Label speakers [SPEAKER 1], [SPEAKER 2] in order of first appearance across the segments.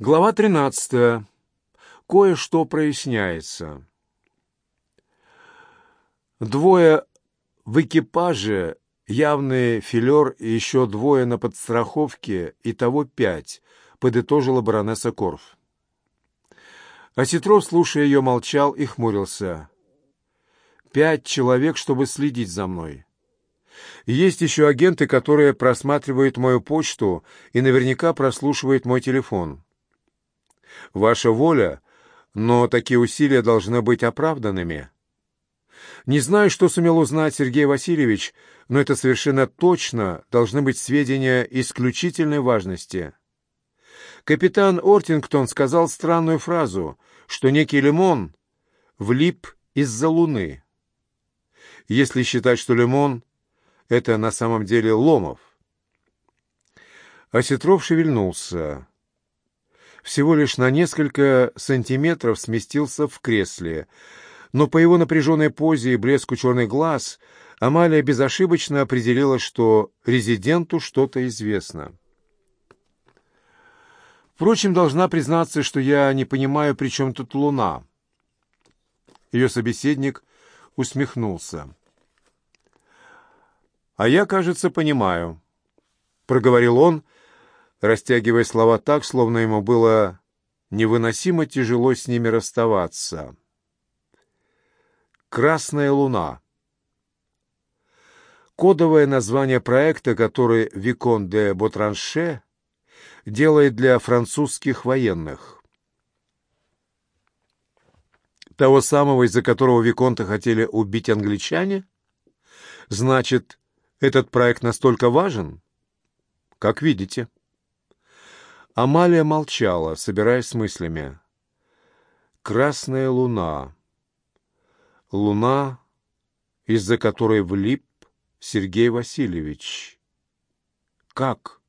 [SPEAKER 1] Глава 13. Кое-что проясняется. Двое в экипаже, явный филер и еще двое на подстраховке, и того пять, подытожила баронесса Корф. Осетров, слушая ее, молчал и хмурился. «Пять человек, чтобы следить за мной. Есть еще агенты, которые просматривают мою почту и наверняка прослушивают мой телефон». Ваша воля, но такие усилия должны быть оправданными. Не знаю, что сумел узнать Сергей Васильевич, но это совершенно точно должны быть сведения исключительной важности. Капитан Ортингтон сказал странную фразу, что некий лимон влип из-за луны. Если считать, что лимон — это на самом деле Ломов. Осетров шевельнулся всего лишь на несколько сантиметров сместился в кресле, но по его напряженной позе и блеску черных глаз Амалия безошибочно определила, что резиденту что-то известно. Впрочем, должна признаться, что я не понимаю, при чем тут луна. Ее собеседник усмехнулся. «А я, кажется, понимаю», — проговорил он, — растягивая слова так, словно ему было невыносимо тяжело с ними расставаться. «Красная луна» кодовое название проекта, который Викон де Ботранше делает для французских военных. Того самого, из-за которого Виконта хотели убить англичане? Значит, этот проект настолько важен? Как видите. Амалия молчала, собираясь с мыслями. «Красная луна. Луна, из-за которой влип Сергей Васильевич. Как?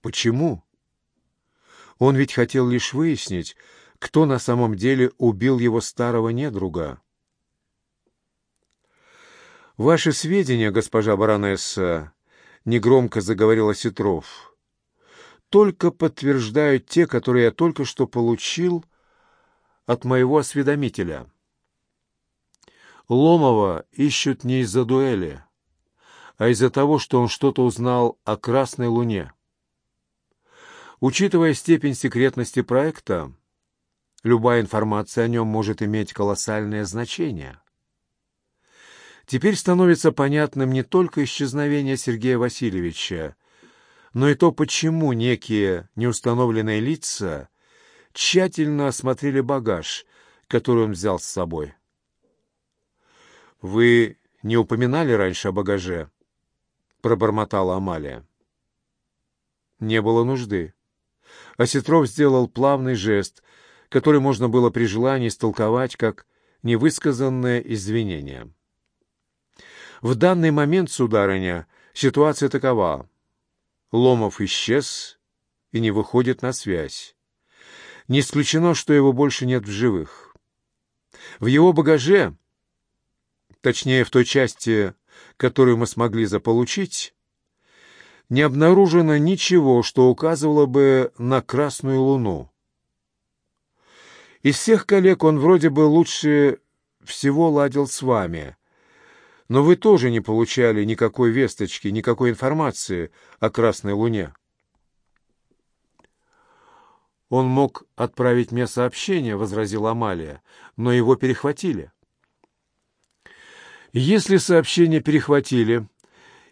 [SPEAKER 1] Почему? Он ведь хотел лишь выяснить, кто на самом деле убил его старого недруга. «Ваши сведения, госпожа баронесса», — негромко заговорила Ситров, — только подтверждают те, которые я только что получил от моего осведомителя. Ломова ищут не из-за дуэли, а из-за того, что он что-то узнал о Красной Луне. Учитывая степень секретности проекта, любая информация о нем может иметь колоссальное значение. Теперь становится понятным не только исчезновение Сергея Васильевича, но и то, почему некие неустановленные лица тщательно осмотрели багаж, который он взял с собой. «Вы не упоминали раньше о багаже?» — пробормотала Амалия. Не было нужды. Осетров сделал плавный жест, который можно было при желании истолковать как невысказанное извинение. В данный момент, сударыня, ситуация такова. Ломов исчез и не выходит на связь. Не исключено, что его больше нет в живых. В его багаже, точнее в той части, которую мы смогли заполучить, не обнаружено ничего, что указывало бы на Красную Луну. Из всех коллег он вроде бы лучше всего ладил с вами, но вы тоже не получали никакой весточки, никакой информации о Красной Луне. «Он мог отправить мне сообщение», — возразила Амалия, — «но его перехватили». «Если сообщение перехватили,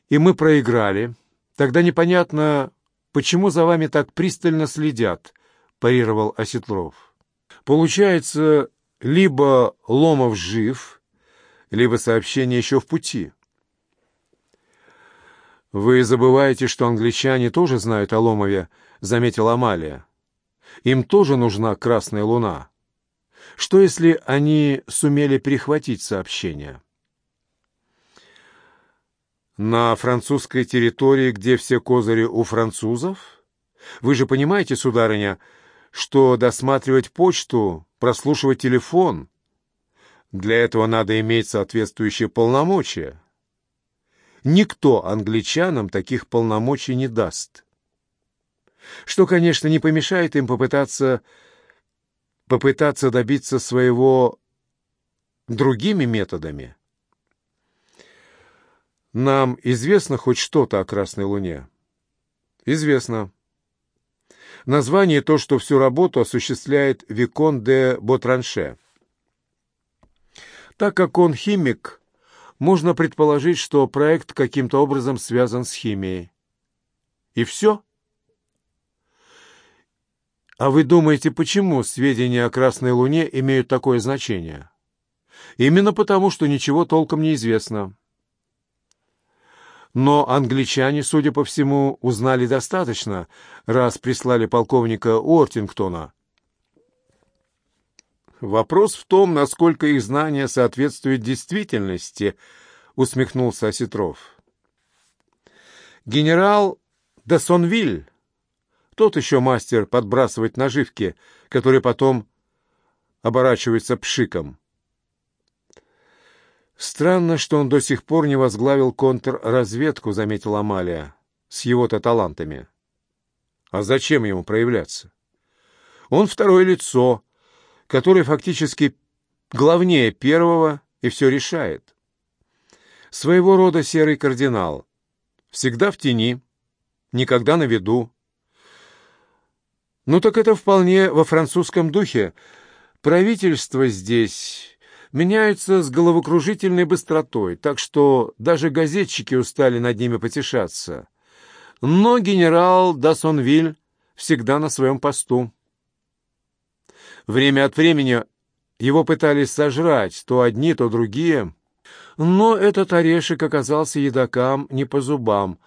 [SPEAKER 1] и мы проиграли, тогда непонятно, почему за вами так пристально следят», — парировал Осетров. «Получается, либо Ломов жив, либо сообщение еще в пути. «Вы забываете, что англичане тоже знают о Ломове», — заметила Амалия. «Им тоже нужна Красная Луна. Что, если они сумели перехватить сообщение?» «На французской территории, где все козыри у французов? Вы же понимаете, сударыня, что досматривать почту, прослушивать телефон для этого надо иметь соответствующие полномочия. Никто англичанам таких полномочий не даст. что, конечно, не помешает им попытаться попытаться добиться своего другими методами. Нам известно хоть что-то о Красной Луне? Известно. Название то, что всю работу осуществляет Викон де Ботранше. Так как он химик, можно предположить, что проект каким-то образом связан с химией. И все? А вы думаете, почему сведения о Красной Луне имеют такое значение? Именно потому, что ничего толком не известно. Но англичане, судя по всему, узнали достаточно, раз прислали полковника Уортингтона. Вопрос в том, насколько их знания соответствуют действительности, усмехнулся Осетров. Генерал Десонвиль тот еще мастер подбрасывать наживки, которые потом оборачиваются пшиком. «Странно, что он до сих пор не возглавил контрразведку», — заметила Амалия, — «с его-то талантами». «А зачем ему проявляться?» «Он второе лицо, которое фактически главнее первого и все решает. Своего рода серый кардинал. Всегда в тени, никогда на виду, ну так это вполне во французском духе. Правительство здесь меняется с головокружительной быстротой, так что даже газетчики устали над ними потешаться. Но генерал Дасонвиль всегда на своем посту. Время от времени его пытались сожрать, то одни, то другие. Но этот орешек оказался едокам не по зубам.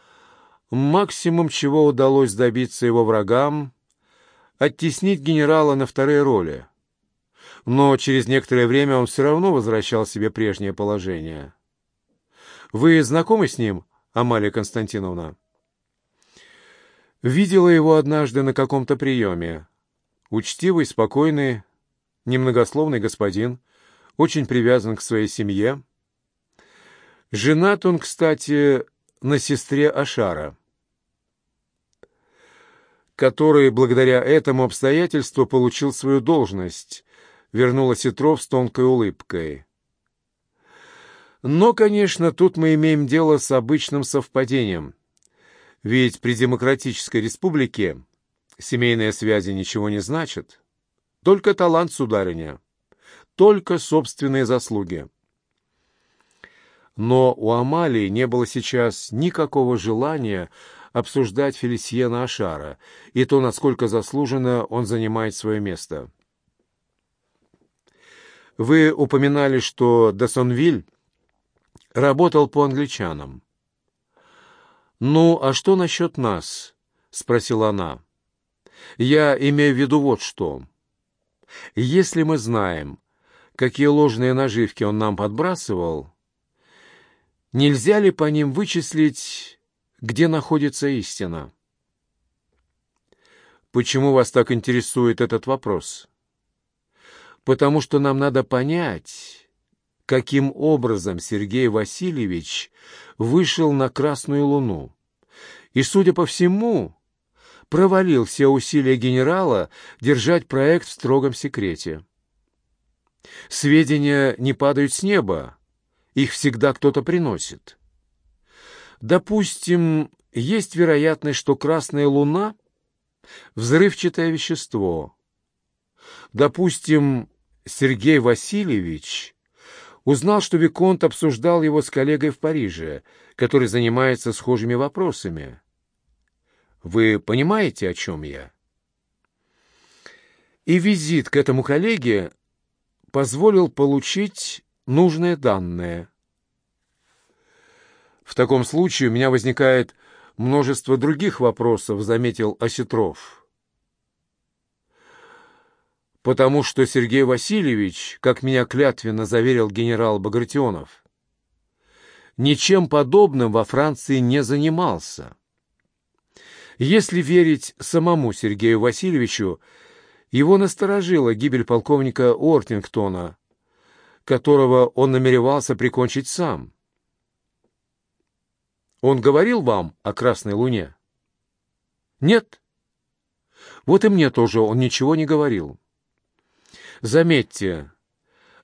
[SPEAKER 1] Максимум, чего удалось добиться его врагам — оттеснить генерала на вторые роли. Но через некоторое время он все равно возвращал себе прежнее положение. «Вы знакомы с ним, Амалия Константиновна?» Видела его однажды на каком-то приеме. Учтивый, спокойный, немногословный господин, очень привязан к своей семье. Женат он, кстати, на сестре Ашара который благодаря этому обстоятельству получил свою должность, вернула Сетров с тонкой улыбкой. Но, конечно, тут мы имеем дело с обычным совпадением. Ведь при демократической республике семейные связи ничего не значат. Только талант, сударыня, только собственные заслуги. Но у Амалии не было сейчас никакого желания обсуждать Фелисьена Ашара и то, насколько заслуженно он занимает свое место. Вы упоминали, что Десонвиль работал по англичанам. «Ну, а что насчет нас?» — спросила она. «Я имею в виду вот что. Если мы знаем, какие ложные наживки он нам подбрасывал, нельзя ли по ним вычислить где находится истина? Почему вас так интересует этот вопрос? Потому что нам надо понять, каким образом Сергей Васильевич вышел на Красную Луну. И, судя по всему, провалил все усилия генерала держать проект в строгом секрете. Сведения не падают с неба, их всегда кто-то приносит. Допустим, есть вероятность, что Красная Луна — взрывчатое вещество. Допустим, Сергей Васильевич узнал, что Виконт обсуждал его с коллегой в Париже, который занимается схожими вопросами. Вы понимаете, о чем я? И визит к этому коллеге позволил получить нужные данные — в таком случае у меня возникает множество других вопросов, заметил Осетров. Потому что Сергей Васильевич, как меня клятвенно заверил генерал Багратионов, ничем подобным во Франции не занимался. Если верить самому Сергею Васильевичу, его насторожила гибель полковника Ортингтона, которого он намеревался прикончить сам. Он говорил вам о Красной Луне? Нет? Вот и мне тоже он ничего не говорил. Заметьте,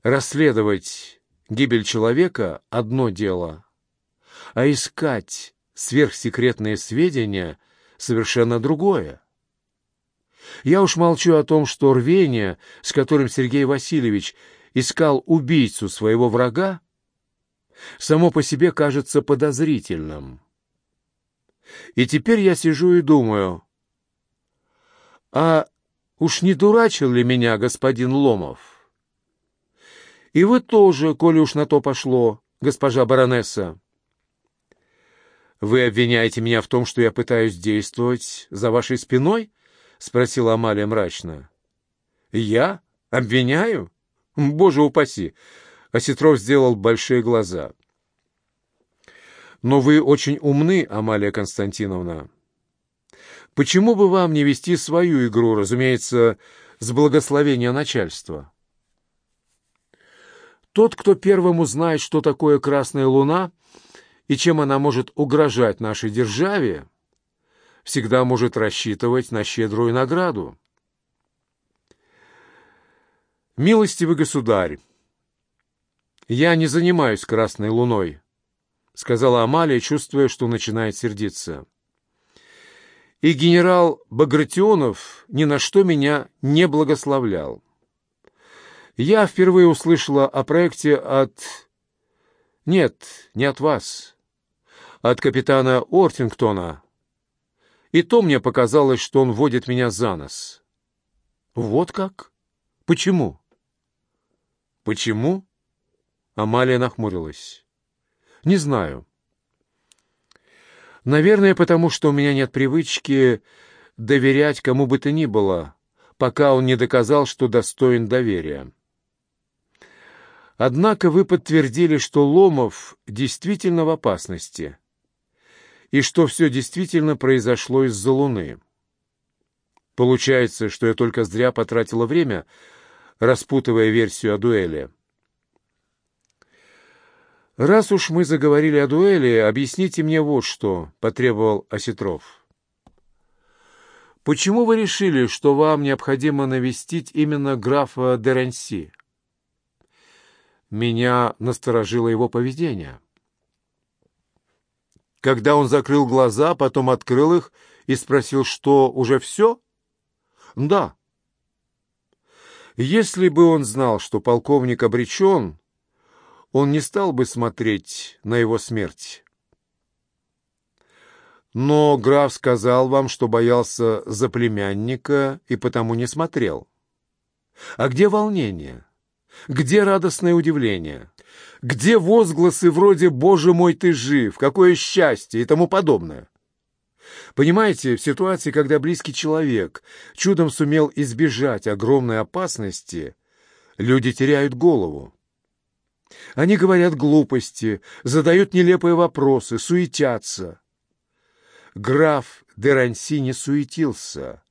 [SPEAKER 1] расследовать гибель человека — одно дело, а искать сверхсекретные сведения — совершенно другое. Я уж молчу о том, что рвение, с которым Сергей Васильевич искал убийцу своего врага, само по себе кажется подозрительным. И теперь я сижу и думаю, а уж не дурачил ли меня господин Ломов? И вы тоже, коли уж на то пошло, госпожа баронесса. Вы обвиняете меня в том, что я пытаюсь действовать за вашей спиной? — спросила Амалия мрачно. «Я? Обвиняю? Боже упаси!» Осетров сделал большие глаза. «Но вы очень умны, Амалия Константиновна. Почему бы вам не вести свою игру, разумеется, с благословения начальства?» Тот, кто первым узнает, что такое Красная Луна и чем она может угрожать нашей державе, всегда может рассчитывать на щедрую награду. «Милостивый государь, я не занимаюсь Красной Луной», — сказала Амалия, чувствуя, что начинает сердиться. «И генерал Багратионов ни на что меня не благословлял. Я впервые услышала о проекте от... Нет, не от вас, от капитана Ортингтона, и то мне показалось, что он водит меня за нос. Вот как? Почему? Почему? Амалия нахмурилась. Не знаю. Наверное, потому что у меня нет привычки доверять кому бы то ни было, пока он не доказал, что достоин доверия. Однако вы подтвердили, что Ломов действительно в опасности и что все действительно произошло из-за Луны. Получается, что я только зря потратила время, распутывая версию о дуэли. «Раз уж мы заговорили о дуэли, объясните мне вот что», — потребовал Осетров. «Почему вы решили, что вам необходимо навестить именно графа Деренси?» Меня насторожило его поведение. Когда он закрыл глаза, потом открыл их и спросил, что уже все? Да. Если бы он знал, что полковник обречен, он не стал бы смотреть на его смерть. Но граф сказал вам, что боялся за племянника и потому не смотрел. А где волнение? Где радостное удивление? Где возгласы вроде «Боже мой, ты жив! Какое счастье!» и тому подобное? Понимаете, в ситуации, когда близкий человек чудом сумел избежать огромной опасности, люди теряют голову. Они говорят глупости, задают нелепые вопросы, суетятся. Граф Деранси не суетился.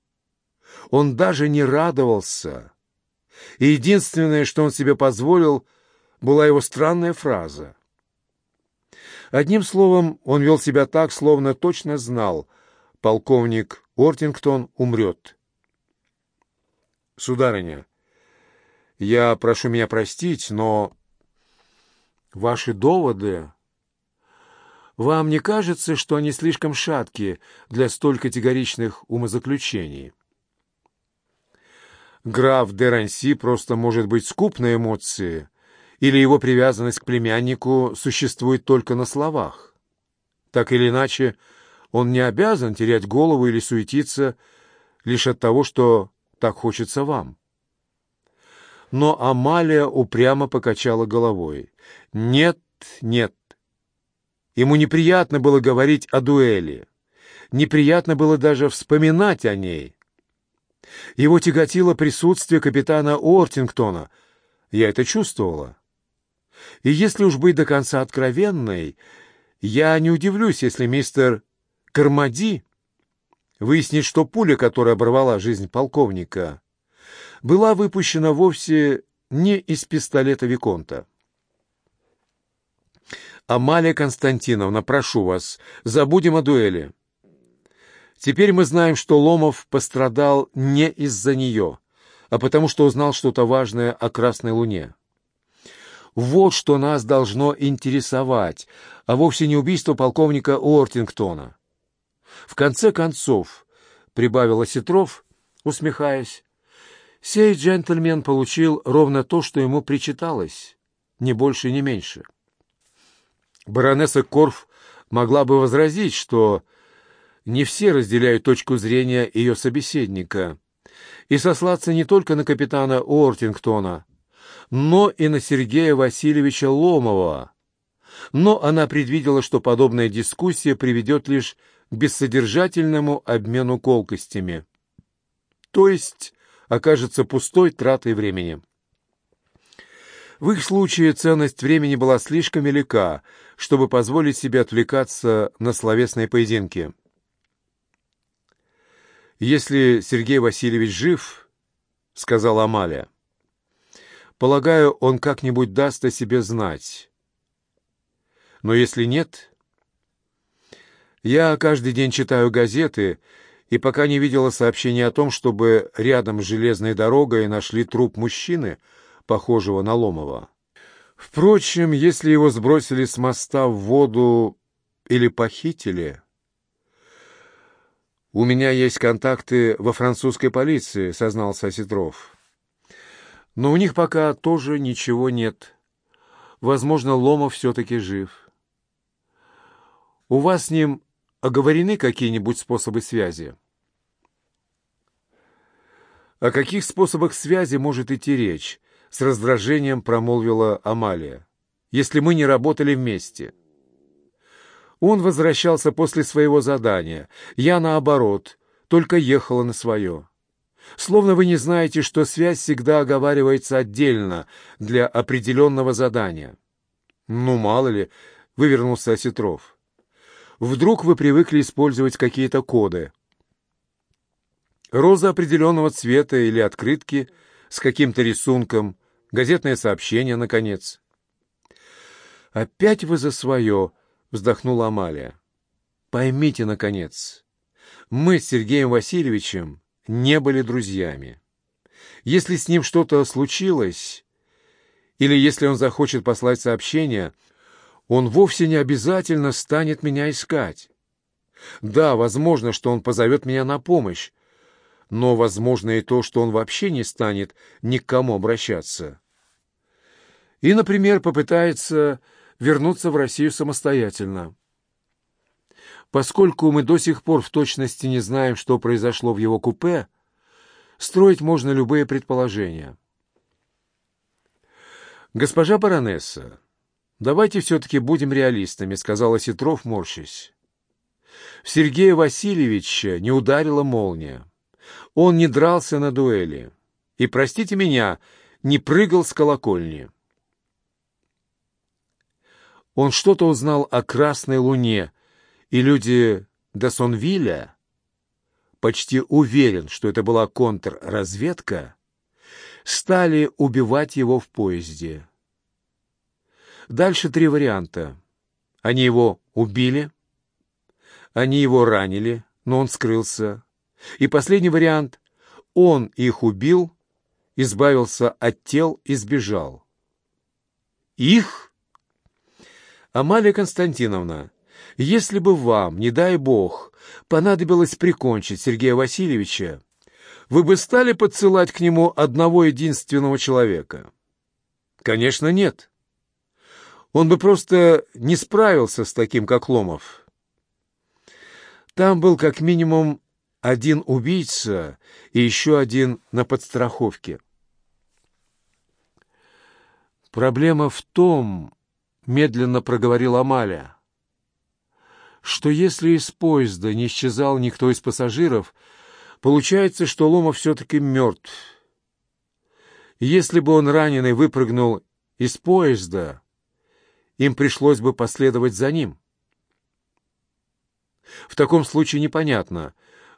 [SPEAKER 1] Он даже не радовался. И единственное, что он себе позволил — была его странная фраза. Одним словом, он вел себя так, словно точно знал, полковник Ортингтон умрет. «Сударыня, я прошу меня простить, но ваши доводы... Вам не кажется, что они слишком шаткие для столь категоричных умозаключений?» Граф де Ранси просто может быть скуп на эмоции, или его привязанность к племяннику существует только на словах. Так или иначе, он не обязан терять голову или суетиться лишь от того, что так хочется вам. Но Амалия упрямо покачала головой. «Нет, нет. Ему неприятно было говорить о дуэли. Неприятно было даже вспоминать о ней. Его тяготило присутствие капитана Ортингтона. Я это чувствовала. И если уж быть до конца откровенной, я не удивлюсь, если мистер Кармади выяснит, что пуля, которая оборвала жизнь полковника, была выпущена вовсе не из пистолета Виконта. «Амалия Константиновна, прошу вас, забудем о дуэли. Теперь мы знаем, что Ломов пострадал не из-за нее, а потому что узнал что-то важное о Красной Луне. Вот что нас должно интересовать, а вовсе не убийство полковника Уортингтона. В конце концов, — прибавил Осетров, усмехаясь, — сей джентльмен получил ровно то, что ему причиталось, ни больше, ни меньше. Баронесса Корф могла бы возразить, что не все разделяют точку зрения ее собеседника, и сослаться не только на капитана Уортингтона, но и на Сергея Васильевича Ломова. Но она предвидела, что подобная дискуссия приведет лишь к бессодержательному обмену колкостями, то есть окажется пустой тратой времени. В их случае ценность времени была слишком велика, чтобы позволить себе отвлекаться на словесные поединки. «Если Сергей Васильевич жив, — сказала Амалия, — полагаю, он как-нибудь даст о себе знать. Но если нет, я каждый день читаю газеты и пока не видела сообщения о том, чтобы рядом с железной дорогой нашли труп мужчины, похожего на Ломова. Впрочем, если его сбросили с моста в воду или похитили... «У меня есть контакты во французской полиции», — сознался Осетров. «Но у них пока тоже ничего нет. Возможно, Ломов все-таки жив. У вас с ним оговорены какие-нибудь способы связи?» «О каких способах связи может идти речь?» — с раздражением промолвила Амалия. «Если мы не работали вместе». Он возвращался после своего задания. Я, наоборот, только ехала на свое. Словно вы не знаете, что связь всегда оговаривается отдельно для определенного задания. Ну, мало ли, вывернулся Осетров. Вдруг вы привыкли использовать какие-то коды. Роза определенного цвета или открытки с каким-то рисунком, газетное сообщение, наконец. «Опять вы за свое!» вздохнула Амалия. Поймите, наконец, мы с Сергеем Васильевичем не были друзьями. Если с ним что-то случилось, или если он захочет послать сообщение, он вовсе не обязательно станет меня искать. Да, возможно, что он позовет меня на помощь, но возможно и то, что он вообще не станет ни к кому обращаться. И, например, попытается вернуться в Россию самостоятельно. Поскольку мы до сих пор в точности не знаем, что произошло в его купе, строить можно любые предположения. «Госпожа баронесса, давайте все-таки будем реалистами», — сказала Ситров, морщась. В Сергея Васильевича не ударила молния. Он не дрался на дуэли. И, простите меня, не прыгал с колокольни. Он что-то узнал о Красной Луне, и люди Десонвилля, почти уверен, что это была контрразведка, стали убивать его в поезде. Дальше три варианта. Они его убили, они его ранили, но он скрылся. И последний вариант — он их убил, избавился от тел и сбежал. Их Амалия Константиновна, если бы вам, не дай бог, понадобилось прикончить Сергея Васильевича, вы бы стали подсылать к нему одного единственного человека? Конечно, нет. Он бы просто не справился с таким, как Ломов. Там был как минимум один убийца и еще один на подстраховке. Проблема в том, — медленно проговорила Амалия, что если из поезда не исчезал никто из пассажиров, получается, что Ломов все-таки мертв. Если бы он раненый выпрыгнул из поезда, им пришлось бы последовать за ним. В таком случае непонятно,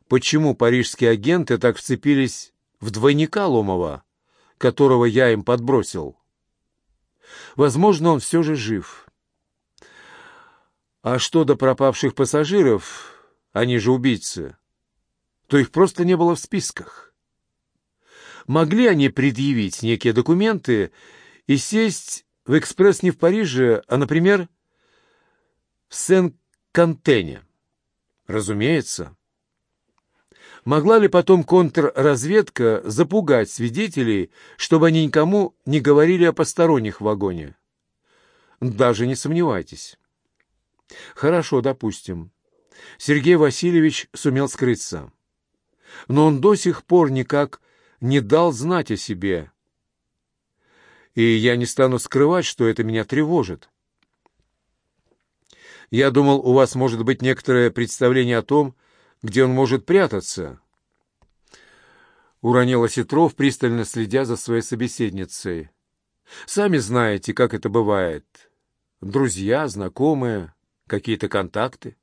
[SPEAKER 1] почему парижские агенты так вцепились в двойника Ломова, которого я им подбросил. Возможно, он все же жив. А что до пропавших пассажиров, они же убийцы, то их просто не было в списках. Могли они предъявить некие документы и сесть в экспресс не в Париже, а, например, в Сен-Кантене? Разумеется. Могла ли потом контрразведка запугать свидетелей, чтобы они никому не говорили о посторонних в вагоне? Даже не сомневайтесь. Хорошо, допустим. Сергей Васильевич сумел скрыться. Но он до сих пор никак не дал знать о себе. И я не стану скрывать, что это меня тревожит. Я думал, у вас может быть некоторое представление о том, где он может прятаться. Уронил Осетров, пристально следя за своей собеседницей. Сами знаете, как это бывает. Друзья, знакомые, какие-то контакты.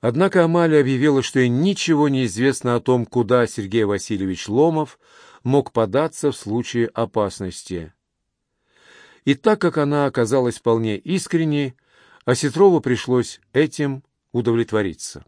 [SPEAKER 1] Однако Амалия объявила, что ей ничего не известно о том, куда Сергей Васильевич Ломов мог податься в случае опасности. И так как она оказалась вполне искренней, Осетрову пришлось этим удовлетвориться.